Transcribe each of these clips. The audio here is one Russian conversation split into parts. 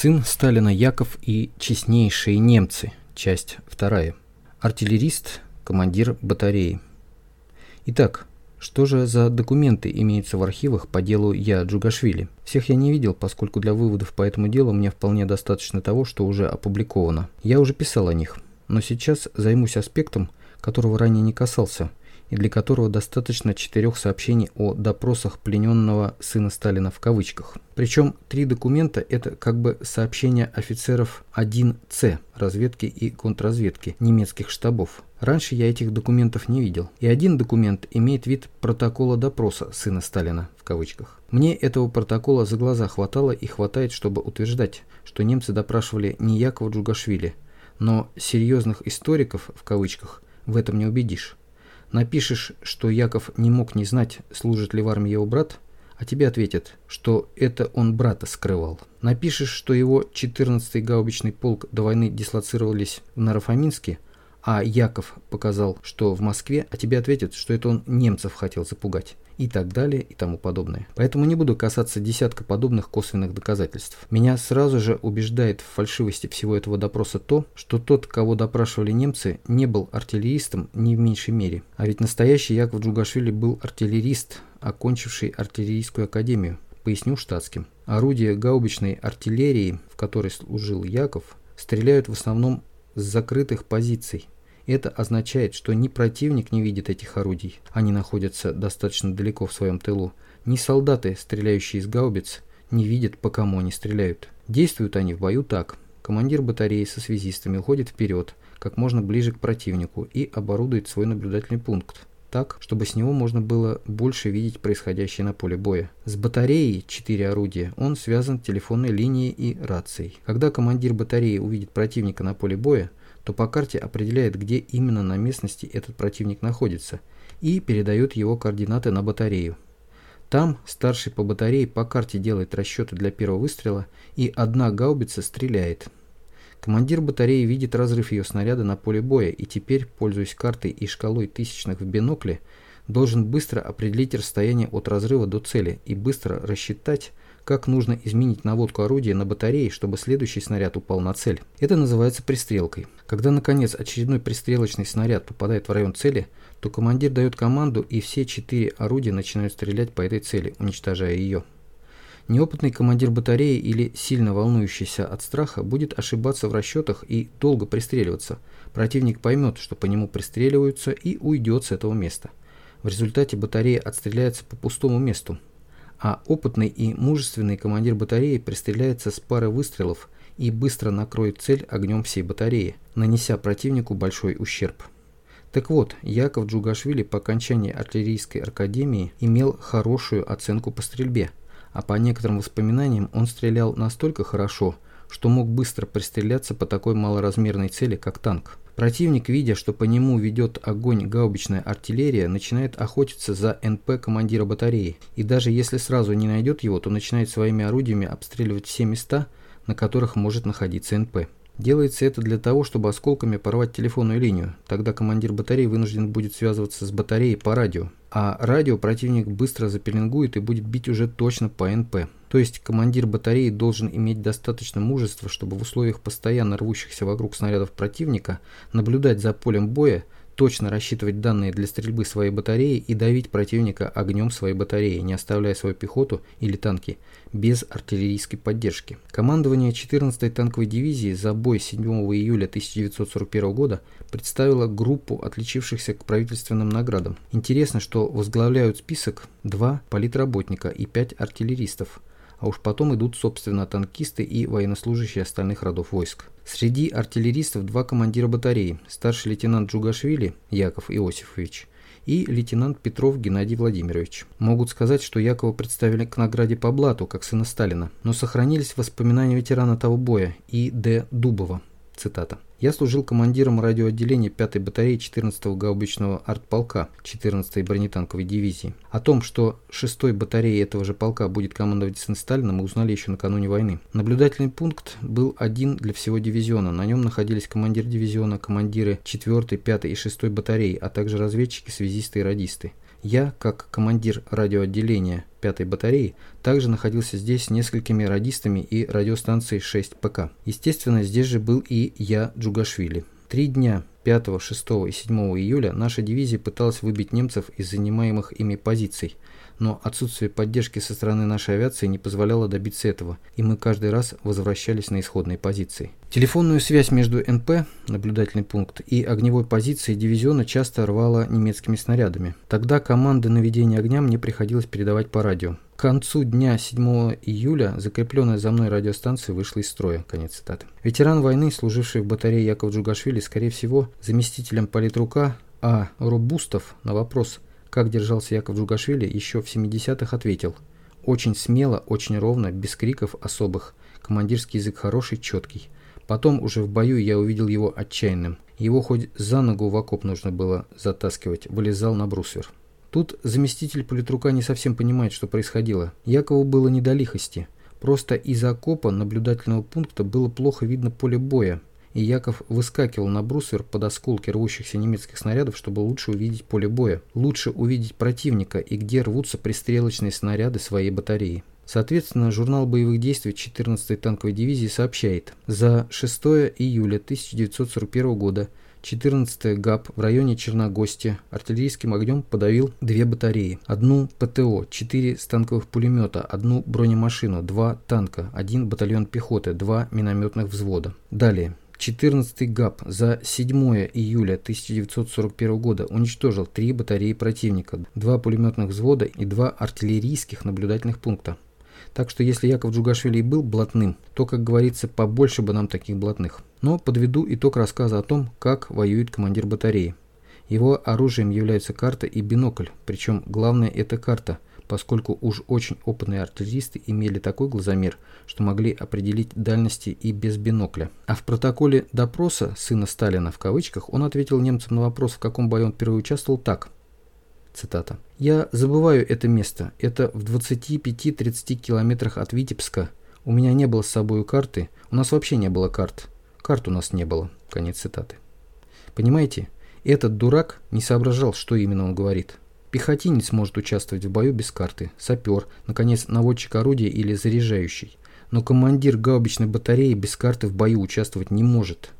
Сын Сталина Яков и честнейшие немцы. Часть вторая. Артиллерист, командир батареи. Итак, что же за документы имеются в архивах по делу Я Джугашвили? Всех я не видел, поскольку для выводов по этому делу мне вполне достаточно того, что уже опубликовано. Я уже писал о них, но сейчас займусь аспектом, которого ранее не касался – и для которого достаточно четырех сообщений о допросах плененного сына Сталина в кавычках. Причем три документа – это как бы сообщения офицеров 1С разведки и контрразведки немецких штабов. Раньше я этих документов не видел. И один документ имеет вид протокола допроса сына Сталина в кавычках. Мне этого протокола за глаза хватало и хватает, чтобы утверждать, что немцы допрашивали не Якова Джугашвили, но серьезных историков в кавычках в этом не убедишь. Напишешь, что Яков не мог не знать, служит ли в армии его брат, а тебе ответят, что это он брата скрывал. Напишешь, что его 14-й гаубичный полк до войны дислоцировались в Нарафаминске, а Яков показал, что в Москве, а тебе ответят, что это он немцев хотел запугать и так далее и тому подобное. Поэтому не буду касаться десятка подобных косвенных доказательств. Меня сразу же убеждает в фальшивости всего этого допроса то, что тот, кого допрашивали немцы, не был артиллеристом ни в меньшей мере. А ведь настоящий Яков Джугашвили был артиллерист, окончивший артиллерийскую академию. Поясню штатским. Орудия гаубичной артиллерии, в которой служил Яков, стреляют в основном с закрытых позиций, это означает, что ни противник не видит этих орудий, они находятся достаточно далеко в своем тылу, ни солдаты, стреляющие из гаубиц, не видят, по кому они стреляют. Действуют они в бою так. Командир батареи со связистами уходит вперед, как можно ближе к противнику и оборудует свой наблюдательный пункт так, чтобы с него можно было больше видеть происходящее на поле боя. С батареей 4 орудия он связан телефонной линией и рацией. Когда командир батареи увидит противника на поле боя, то по карте определяет, где именно на местности этот противник находится, и передает его координаты на батарею. Там старший по батарее по карте делает расчеты для первого выстрела, и одна гаубица стреляет. Командир батареи видит разрыв ее снаряда на поле боя, и теперь, пользуясь картой и шкалой тысячных в бинокле, должен быстро определить расстояние от разрыва до цели и быстро рассчитать, как нужно изменить наводку орудия на батарее, чтобы следующий снаряд упал на цель. Это называется пристрелкой. Когда, наконец, очередной пристрелочный снаряд попадает в район цели, то командир дает команду, и все четыре орудия начинают стрелять по этой цели, уничтожая ее. Неопытный командир батареи или сильно волнующийся от страха будет ошибаться в расчетах и долго пристреливаться. Противник поймет, что по нему пристреливаются и уйдет с этого места. В результате батарея отстреляется по пустому месту, а опытный и мужественный командир батареи пристреляется с пары выстрелов и быстро накроет цель огнем всей батареи, нанеся противнику большой ущерб. Так вот, Яков Джугашвили по окончании артиллерийской академии имел хорошую оценку по стрельбе, а по некоторым воспоминаниям он стрелял настолько хорошо, что мог быстро пристреляться по такой малоразмерной цели, как танк. Противник, видя, что по нему ведет огонь гаубичная артиллерия, начинает охотиться за НП командира батареи, и даже если сразу не найдет его, то начинает своими орудиями обстреливать все места, на которых может находиться НП. Делается это для того, чтобы осколками порвать телефонную линию. Тогда командир батареи вынужден будет связываться с батареей по радио. А радио противник быстро запеленгует и будет бить уже точно по НП. То есть командир батареи должен иметь достаточно мужества, чтобы в условиях постоянно рвущихся вокруг снарядов противника наблюдать за полем боя, точно рассчитывать данные для стрельбы своей батареи и давить противника огнем своей батареи, не оставляя свою пехоту или танки без артиллерийской поддержки. Командование 14-й танковой дивизии за бой 7 июля 1941 года представило группу отличившихся к правительственным наградам. Интересно, что возглавляют список два политработника и пять артиллеристов, а уж потом идут, собственно, танкисты и военнослужащие остальных родов войск. Среди артиллеристов два командира батареи, старший лейтенант Джугашвили Яков Иосифович и лейтенант Петров Геннадий Владимирович. Могут сказать, что Якова представили к награде по блату, как сына Сталина, но сохранились воспоминания ветерана того боя И. Д. Дубова. Цитата. Я служил командиром радиоотделения 5-й батареи 14-го гаубичного артполка 14-й бронетанковой дивизии. О том, что 6-й батареей этого же полка будет командовать сын Сталина, мы узнали еще накануне войны. Наблюдательный пункт был один для всего дивизиона. На нем находились командир дивизиона, командиры 4-й, 5-й и 6-й батареи, а также разведчики, связисты и радисты. Я, как командир радиоотделения 5-й батареи, также находился здесь с несколькими радистами и радиостанцией 6 ПК. Естественно, здесь же был и я, Джугашвили. Три дня 5, 6 и 7 июля наша дивизия пыталась выбить немцев из занимаемых ими позиций – но отсутствие поддержки со стороны нашей авиации не позволяло добиться этого, и мы каждый раз возвращались на исходные позиции. Телефонную связь между НП, наблюдательный пункт, и огневой позицией дивизиона часто рвало немецкими снарядами. Тогда команды наведения огня мне приходилось передавать по радио. К концу дня 7 июля закрепленная за мной радиостанция вышла из строя. Конец цитаты. Ветеран войны, служивший в батарее Яков Джугашвили, скорее всего, заместителем политрука А. Робустов на вопрос – как держался Яков Джугашвили, еще в 70-х ответил. Очень смело, очень ровно, без криков особых. Командирский язык хороший, четкий. Потом уже в бою я увидел его отчаянным. Его хоть за ногу в окоп нужно было затаскивать, вылезал на брусвер. Тут заместитель политрука не совсем понимает, что происходило. Якову было не до лихости. Просто из окопа наблюдательного пункта было плохо видно поле боя, и Яков выскакивал на брусвер под осколки рвущихся немецких снарядов, чтобы лучше увидеть поле боя, лучше увидеть противника и где рвутся пристрелочные снаряды своей батареи. Соответственно, журнал боевых действий 14-й танковой дивизии сообщает, за 6 июля 1941 года 14 ГАП в районе Черногостия артиллерийским огнем подавил две батареи. Одну ПТО, четыре станковых пулемета, одну бронемашину, два танка, один батальон пехоты, два минометных взвода. Далее. 14 ГАП за 7 июля 1941 года уничтожил три батареи противника, два пулеметных взвода и два артиллерийских наблюдательных пункта. Так что если Яков Джугашвили был блатным, то, как говорится, побольше бы нам таких блатных. Но подведу итог рассказа о том, как воюет командир батареи. Его оружием являются карта и бинокль, причем главное это карта – поскольку уж очень опытные артиллеристы имели такой глазомер, что могли определить дальности и без бинокля. А в протоколе допроса сына Сталина в кавычках он ответил немцам на вопрос, в каком бою он впервые участвовал, так. Цитата. «Я забываю это место. Это в 25-30 километрах от Витебска. У меня не было с собой карты. У нас вообще не было карт. Карт у нас не было». Конец цитаты. Понимаете, этот дурак не соображал, что именно он говорит. Пехотинец может участвовать в бою без карты, сапер, наконец, наводчик орудия или заряжающий. Но командир гаубичной батареи без карты в бою участвовать не может.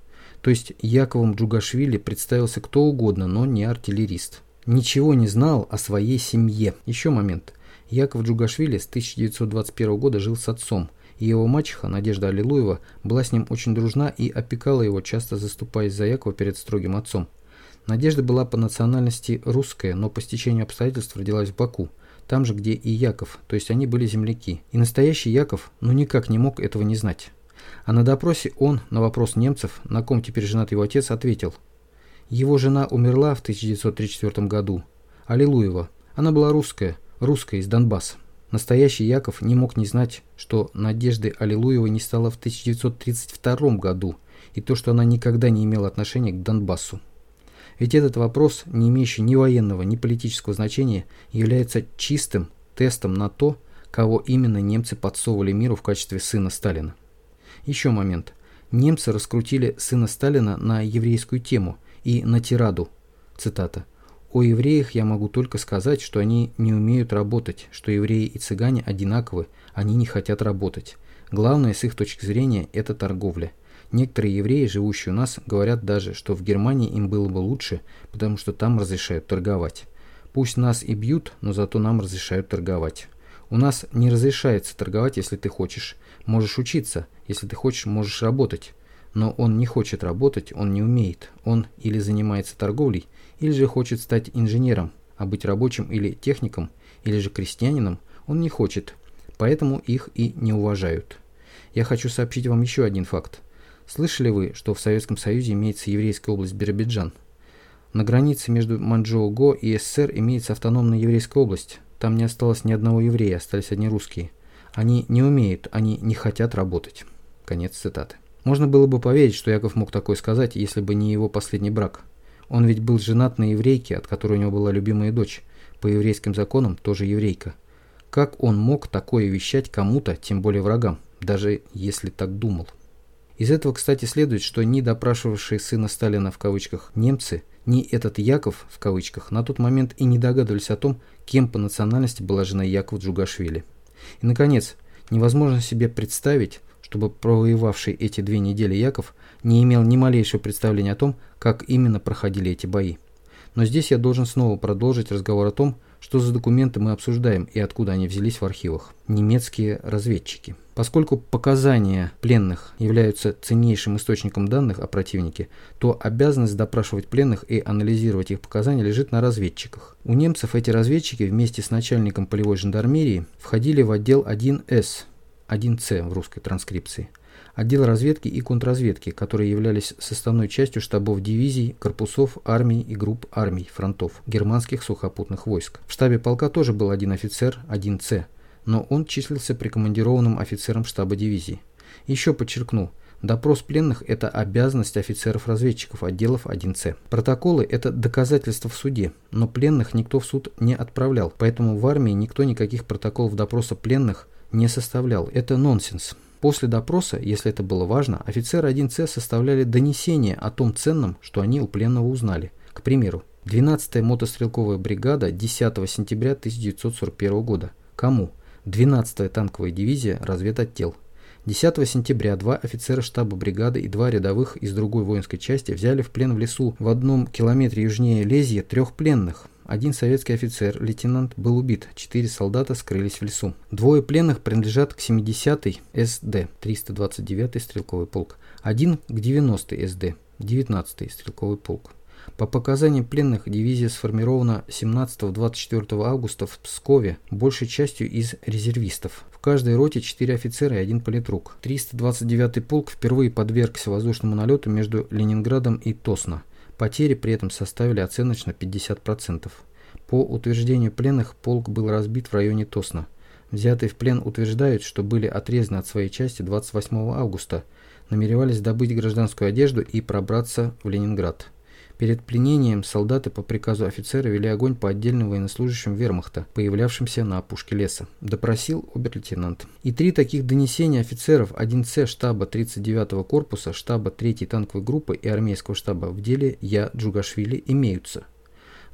То есть Яковом Джугашвили представился кто угодно, но не артиллерист. Ничего не знал о своей семье. Еще момент. Яков Джугашвили с 1921 года жил с отцом, и его мачеха Надежда Аллилуева была с ним очень дружна и опекала его, часто заступаясь за Якова перед строгим отцом. Надежда была по национальности русская, но по стечению обстоятельств родилась в Баку, там же, где и Яков, то есть они были земляки. И настоящий Яков ну никак не мог этого не знать. А на допросе он, на вопрос немцев, на ком теперь женат его отец, ответил. Его жена умерла в 1934 году. Аллилуева. Она была русская, русская из Донбасса. Настоящий Яков не мог не знать, что Надежды Аллилуевой не стало в 1932 году, и то, что она никогда не имела отношения к Донбассу. Ведь этот вопрос, не имеющий ни военного, ни политического значения, является чистым тестом на то, кого именно немцы подсовывали миру в качестве сына Сталина. Еще момент. Немцы раскрутили сына Сталина на еврейскую тему и на тираду. Цитата. «О евреях я могу только сказать, что они не умеют работать, что евреи и цыгане одинаковы, они не хотят работать. Главное с их точки зрения – это торговля. Некоторые евреи, живущие у нас, говорят даже, что в Германии им было бы лучше, потому что там разрешают торговать. Пусть нас и бьют, но зато нам разрешают торговать. У нас не разрешается торговать, если ты хочешь. Можешь учиться, если ты хочешь, можешь работать. Но он не хочет работать, он не умеет. Он или занимается торговлей, или же хочет стать инженером, а быть рабочим или техником, или же крестьянином он не хочет. Поэтому их и не уважают. Я хочу сообщить вам еще один факт. Слышали вы, что в Советском Союзе имеется еврейская область Биробиджан? На границе между Манчжоу-Го и СССР имеется автономная еврейская область. Там не осталось ни одного еврея, остались одни русские. Они не умеют, они не хотят работать. Конец цитаты. Можно было бы поверить, что Яков мог такое сказать, если бы не его последний брак. Он ведь был женат на еврейке, от которой у него была любимая дочь. По еврейским законам тоже еврейка. Как он мог такое вещать кому-то, тем более врагам, даже если так думал? Из этого, кстати, следует, что ни допрашивавшие сына Сталина в кавычках немцы, ни этот Яков в кавычках на тот момент и не догадывались о том, кем по национальности была жена Якова Джугашвили. И, наконец, невозможно себе представить, чтобы провоевавший эти две недели Яков не имел ни малейшего представления о том, как именно проходили эти бои. Но здесь я должен снова продолжить разговор о том, что за документы мы обсуждаем и откуда они взялись в архивах. Немецкие разведчики. Поскольку показания пленных являются ценнейшим источником данных о противнике, то обязанность допрашивать пленных и анализировать их показания лежит на разведчиках. У немцев эти разведчики вместе с начальником полевой жандармерии входили в отдел 1С, 1С в русской транскрипции, отдел разведки и контрразведки, которые являлись составной частью штабов дивизий, корпусов, армий и групп армий, фронтов, германских сухопутных войск. В штабе полка тоже был один офицер, 1С, но он числился прикомандированным офицером штаба дивизии. Еще подчеркну, Допрос пленных – это обязанность офицеров-разведчиков отделов 1С. Протоколы – это доказательства в суде, но пленных никто в суд не отправлял, поэтому в армии никто никаких протоколов допроса пленных не составлял. Это нонсенс. После допроса, если это было важно, офицеры 1С составляли донесение о том ценном, что они у пленного узнали. К примеру, 12-я мотострелковая бригада 10 сентября 1941 года. Кому? 12-я танковая дивизия, разведотдел. 10 сентября два офицера штаба бригады и два рядовых из другой воинской части взяли в плен в лесу в одном километре южнее Лезья трех пленных. Один советский офицер, лейтенант, был убит, четыре солдата скрылись в лесу. Двое пленных принадлежат к 70-й СД, 329-й стрелковый полк. Один к 90-й СД, 19-й стрелковый полк. По показаниям пленных, дивизия сформирована 17-24 августа в Пскове, большей частью из резервистов. В каждой роте 4 офицера и один политрук. 329-й полк впервые подвергся воздушному налету между Ленинградом и Тосно. Потери при этом составили оценочно 50%. По утверждению пленных, полк был разбит в районе Тосна. Взятые в плен утверждают, что были отрезаны от своей части 28 августа, намеревались добыть гражданскую одежду и пробраться в Ленинград. Перед пленением солдаты по приказу офицера вели огонь по отдельным военнослужащим вермахта, появлявшимся на опушке леса. Допросил обер-лейтенант. И три таких донесения офицеров 1С штаба 39-го корпуса, штаба 3-й танковой группы и армейского штаба в деле Я Джугашвили имеются.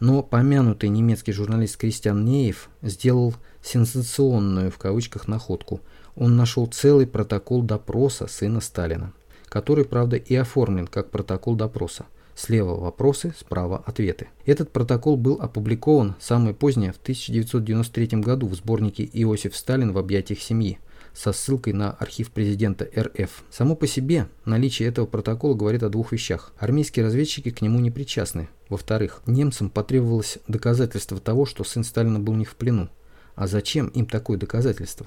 Но помянутый немецкий журналист Кристиан Неев сделал «сенсационную» в кавычках находку. Он нашел целый протокол допроса сына Сталина, который, правда, и оформлен как протокол допроса. Слева вопросы, справа ответы. Этот протокол был опубликован самое позднее в 1993 году в сборнике «Иосиф Сталин в объятиях семьи» со ссылкой на архив президента РФ. Само по себе наличие этого протокола говорит о двух вещах. Армейские разведчики к нему не причастны. Во-вторых, немцам потребовалось доказательство того, что сын Сталина был них в плену. А зачем им такое доказательство?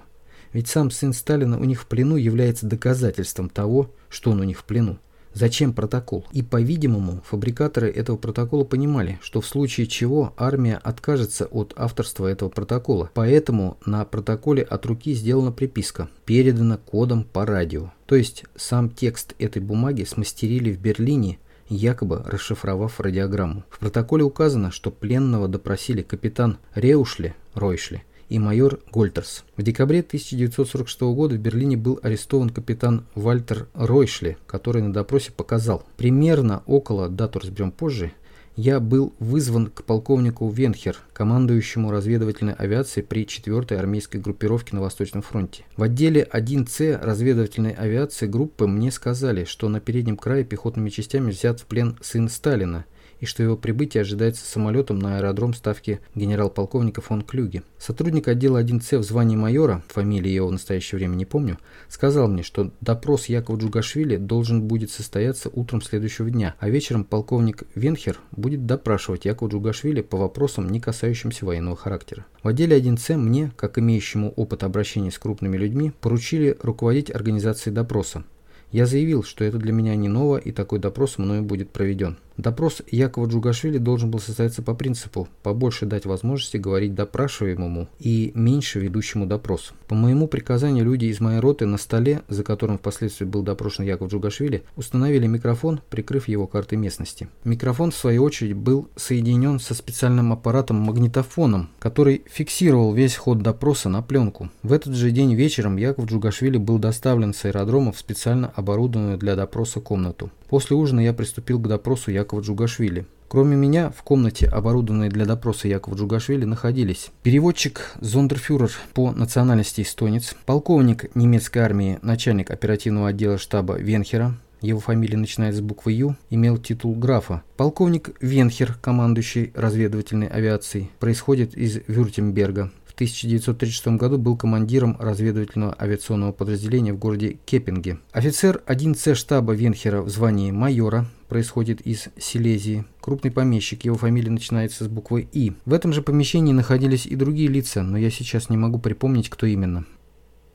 Ведь сам сын Сталина у них в плену является доказательством того, что он у них в плену. Зачем протокол? И, по-видимому, фабрикаторы этого протокола понимали, что в случае чего армия откажется от авторства этого протокола. Поэтому на протоколе от руки сделана приписка «Передана кодом по радио». То есть сам текст этой бумаги смастерили в Берлине, якобы расшифровав радиограмму. В протоколе указано, что пленного допросили капитан Реушли, Ройшли, и майор Гольтерс. В декабре 1946 года в Берлине был арестован капитан Вальтер Ройшли, который на допросе показал. Примерно около, дату разберем позже, я был вызван к полковнику Венхер, командующему разведывательной авиацией при 4-й армейской группировке на Восточном фронте. В отделе 1С разведывательной авиации группы мне сказали, что на переднем крае пехотными частями взят в плен сын Сталина – и что его прибытие ожидается самолетом на аэродром ставки генерал-полковника фон Клюге. Сотрудник отдела 1С в звании майора, фамилии его в настоящее время не помню, сказал мне, что допрос Якова Джугашвили должен будет состояться утром следующего дня, а вечером полковник Венхер будет допрашивать Якова Джугашвили по вопросам, не касающимся военного характера. В отделе 1С мне, как имеющему опыт обращения с крупными людьми, поручили руководить организацией допроса. Я заявил, что это для меня не ново и такой допрос мною будет проведен. Допрос Якова Джугашвили должен был состояться по принципу побольше дать возможности говорить допрашиваемому и меньше ведущему допрос. По моему приказанию люди из моей роты на столе, за которым впоследствии был допрошен Яков Джугашвили, установили микрофон, прикрыв его картой местности. Микрофон, в свою очередь, был соединен со специальным аппаратом-магнитофоном, который фиксировал весь ход допроса на пленку. В этот же день вечером Яков Джугашвили был доставлен с аэродрома в специально оборудованную для допроса комнату. После ужина я приступил к допросу Якова Джугашвили. Кроме меня, в комнате, оборудованной для допроса Якова Джугашвили, находились переводчик зондерфюрер по национальности эстонец, полковник немецкой армии, начальник оперативного отдела штаба Венхера, его фамилия начинается с буквы Ю, имел титул графа. Полковник Венхер, командующий разведывательной авиацией, происходит из Вюртемберга. 1936 году был командиром разведывательного авиационного подразделения в городе Кеппинге. Офицер 1С штаба Венхера в звании майора происходит из Силезии. Крупный помещик, его фамилия начинается с буквы И. В этом же помещении находились и другие лица, но я сейчас не могу припомнить, кто именно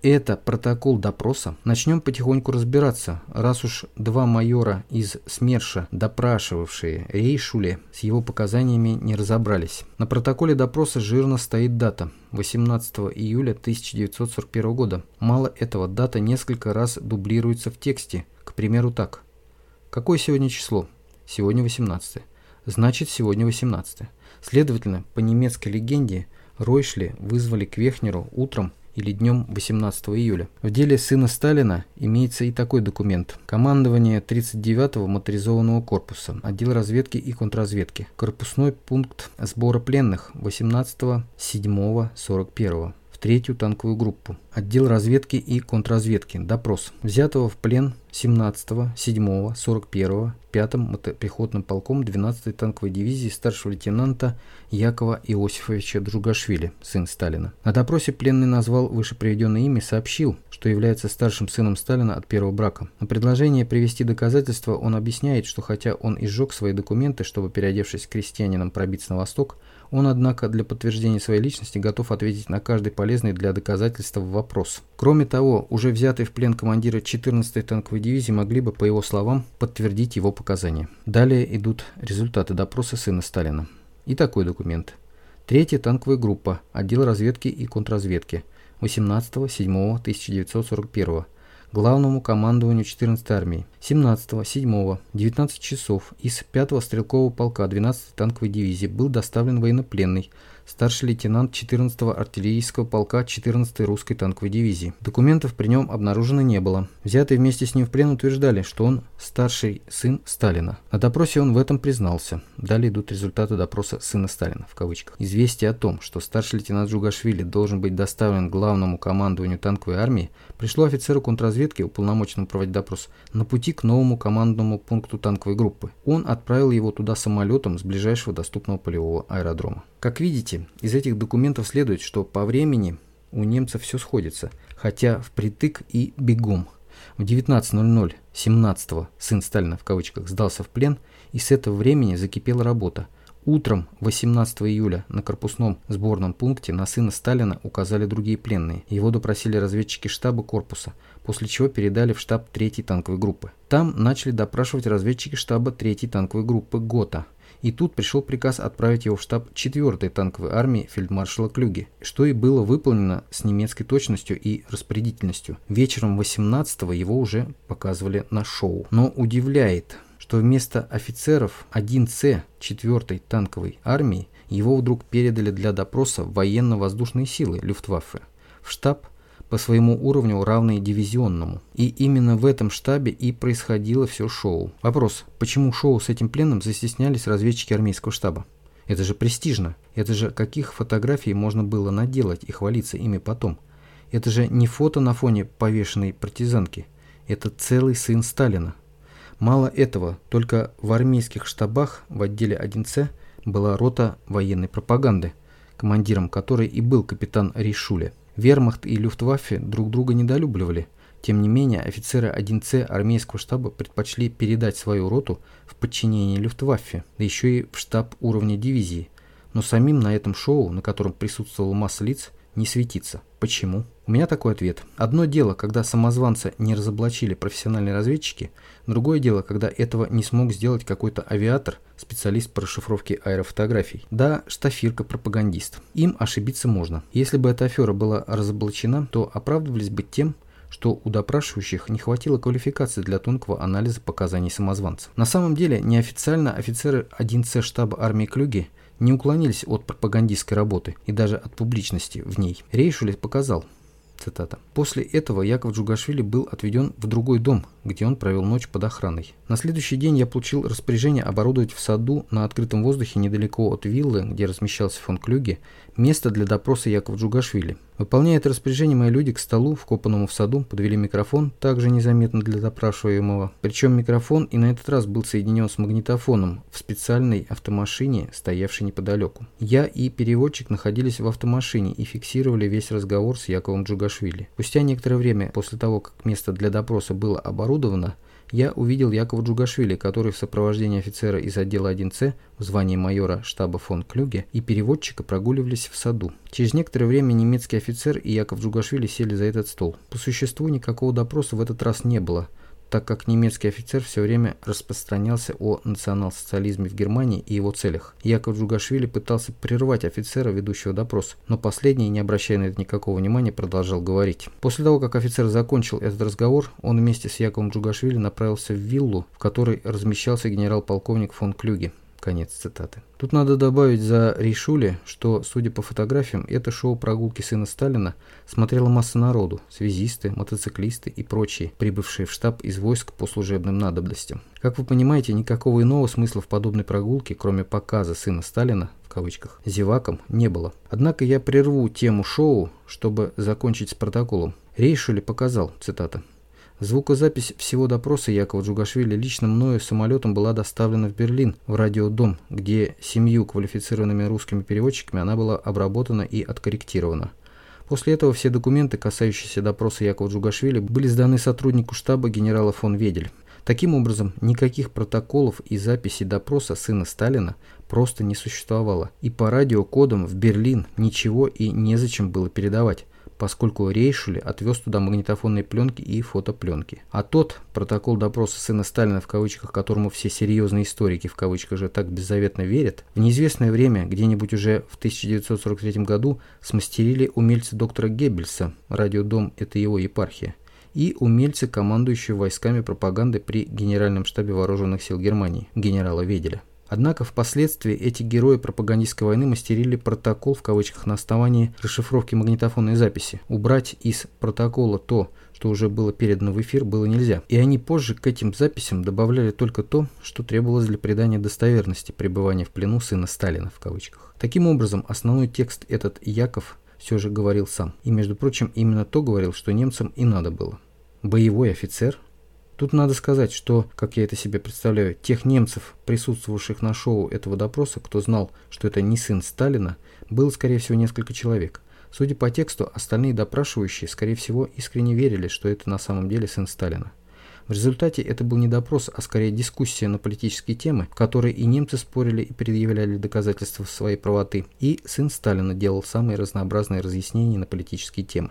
это протокол допроса, начнем потихоньку разбираться, раз уж два майора из СМЕРШа, допрашивавшие Рейшуле, с его показаниями не разобрались. На протоколе допроса жирно стоит дата – 18 июля 1941 года. Мало этого, дата несколько раз дублируется в тексте, к примеру так. Какое сегодня число? Сегодня 18. Значит, сегодня 18. Следовательно, по немецкой легенде, Ройшли вызвали к Вехнеру утром или днем 18 июля. В деле сына Сталина имеется и такой документ. Командование 39-го моторизованного корпуса, отдел разведки и контрразведки, корпусной пункт сбора пленных 18-7-41 в третью танковую группу. Отдел разведки и контрразведки. Допрос. Взятого в плен 17-го, 7-го, 41-го, 5-м мотопехотным полком 12-й танковой дивизии старшего лейтенанта Якова Иосифовича Другашвили, сын Сталина. На допросе пленный назвал вышеприведенное имя и сообщил, что является старшим сыном Сталина от первого брака. На предложение привести доказательства он объясняет, что хотя он изжег свои документы, чтобы, переодевшись крестьянином, пробиться на восток, он, однако, для подтверждения своей личности готов ответить на каждый полезный для доказательства вопрос. Кроме того, уже взятые в плен командиры 14-й танковой дивизии могли бы, по его словам, подтвердить его показания. Далее идут результаты допроса сына Сталина. И такой документ. Третья танковая группа, отдел разведки и контрразведки, 18.07.1941 главному командованию 14-й армии 17-7 19 часов из 5-го стрелкового полка 12-й танковой дивизии был доставлен военнопленный старший лейтенант 14-го артиллерийского полка 14-й русской танковой дивизии. Документов при нем обнаружено не было. Взятые вместе с ним в плен утверждали, что он старший сын Сталина. На допросе он в этом признался. Далее идут результаты допроса сына Сталина, в кавычках. Известие о том, что старший лейтенант Джугашвили должен быть доставлен главному командованию танковой армии, пришло офицеру контрразведки, уполномоченному проводить допрос, на пути к новому командному пункту танковой группы. Он отправил его туда самолетом с ближайшего доступного полевого аэродрома. Как видите, из этих документов следует, что по времени у немцев все сходится, хотя впритык и бегом. В 19.00 17-го сын Сталина в кавычках сдался в плен, и с этого времени закипела работа. Утром 18 июля на корпусном сборном пункте на сына Сталина указали другие пленные. Его допросили разведчики штаба корпуса, после чего передали в штаб 3-й танковой группы. Там начали допрашивать разведчики штаба 3-й танковой группы ГОТА. И тут пришел приказ отправить его в штаб 4-й танковой армии фельдмаршала Клюги, что и было выполнено с немецкой точностью и распорядительностью. Вечером 18-го его уже показывали на шоу. Но удивляет, что вместо офицеров 1С 4-й танковой армии его вдруг передали для допроса военно-воздушные силы Люфтваффе в штаб по своему уровню равный дивизионному. И именно в этом штабе и происходило все шоу. Вопрос, почему шоу с этим пленным застеснялись разведчики армейского штаба? Это же престижно. Это же каких фотографий можно было наделать и хвалиться ими потом? Это же не фото на фоне повешенной партизанки. Это целый сын Сталина. Мало этого, только в армейских штабах в отделе 1С была рота военной пропаганды, командиром которой и был капитан Ришуля. Вермахт и Люфтваффе друг друга недолюбливали. Тем не менее, офицеры 1С армейского штаба предпочли передать свою роту в подчинение Люфтваффе, да еще и в штаб уровня дивизии. Но самим на этом шоу, на котором присутствовала масса лиц, не светиться. Почему? У меня такой ответ. Одно дело, когда самозванца не разоблачили профессиональные разведчики, другое дело, когда этого не смог сделать какой-то авиатор, специалист по расшифровке аэрофотографий. Да, штафирка-пропагандист. Им ошибиться можно. Если бы эта афера была разоблачена, то оправдывались бы тем, что у допрашивающих не хватило квалификации для тонкого анализа показаний самозванца. На самом деле, неофициально офицеры 1С штаба армии Клюги не уклонились от пропагандистской работы и даже от публичности в ней. Рейшулес показал, Цитата. После этого Яков Джугашвили был отведен в другой дом, где он провел ночь под охраной. На следующий день я получил распоряжение оборудовать в саду на открытом воздухе недалеко от виллы, где размещался фон Клюге, место для допроса Якова Джугашвили. Выполняя это распоряжение, мои люди к столу, вкопанному в саду, подвели микрофон, также незаметно для допрашиваемого. Причем микрофон и на этот раз был соединен с магнитофоном в специальной автомашине, стоявшей неподалеку. Я и переводчик находились в автомашине и фиксировали весь разговор с Яковом Джугашвили. Спустя некоторое время после того, как место для допроса было оборудовано, я увидел Якова Джугашвили, который в сопровождении офицера из отдела 1С в звании майора штаба фон Клюге и переводчика прогуливались в саду. Через некоторое время немецкий офицер и Яков Джугашвили сели за этот стол. По существу никакого допроса в этот раз не было – так как немецкий офицер все время распространялся о национал-социализме в Германии и его целях. Яков Джугашвили пытался прервать офицера, ведущего допрос, но последний, не обращая на это никакого внимания, продолжал говорить. После того, как офицер закончил этот разговор, он вместе с Яковом Джугашвили направился в виллу, в которой размещался генерал-полковник фон Клюге. Конец цитаты. Тут надо добавить за Рейшули, что, судя по фотографиям, это шоу «Прогулки сына Сталина» смотрела масса народу, связисты, мотоциклисты и прочие, прибывшие в штаб из войск по служебным надобностям. Как вы понимаете, никакого иного смысла в подобной прогулке, кроме показа сына Сталина, в кавычках, зевакам, не было. Однако я прерву тему шоу, чтобы закончить с протоколом. Рейшули показал, цитата, Звукозапись всего допроса Якова Джугашвили лично мною самолетом была доставлена в Берлин, в радиодом, где семью квалифицированными русскими переводчиками она была обработана и откорректирована. После этого все документы, касающиеся допроса Якова Джугашвили, были сданы сотруднику штаба генерала фон Ведель. Таким образом, никаких протоколов и записей допроса сына Сталина просто не существовало, и по радиокодам в Берлин ничего и незачем было передавать поскольку Рейшули отвез туда магнитофонные пленки и фотопленки. А тот протокол допроса сына Сталина, в кавычках, которому все серьезные историки, в кавычках же, так беззаветно верят, в неизвестное время, где-нибудь уже в 1943 году, смастерили умельцы доктора Геббельса, радиодом – это его епархия, и умельцы, командующие войсками пропаганды при Генеральном штабе Вооруженных сил Германии, генерала Веделя. Однако впоследствии эти герои пропагандистской войны мастерили протокол в кавычках на основании расшифровки магнитофонной записи. Убрать из протокола то, что уже было передано в эфир, было нельзя. И они позже к этим записям добавляли только то, что требовалось для придания достоверности пребывания в плену сына Сталина в кавычках. Таким образом, основной текст этот Яков все же говорил сам. И, между прочим, именно то говорил, что немцам и надо было. Боевой офицер Тут надо сказать, что, как я это себе представляю, тех немцев, присутствовавших на шоу этого допроса, кто знал, что это не сын Сталина, было, скорее всего, несколько человек. Судя по тексту, остальные допрашивающие, скорее всего, искренне верили, что это на самом деле сын Сталина. В результате это был не допрос, а скорее дискуссия на политические темы, в которой и немцы спорили и предъявляли доказательства своей правоты, и сын Сталина делал самые разнообразные разъяснения на политические темы.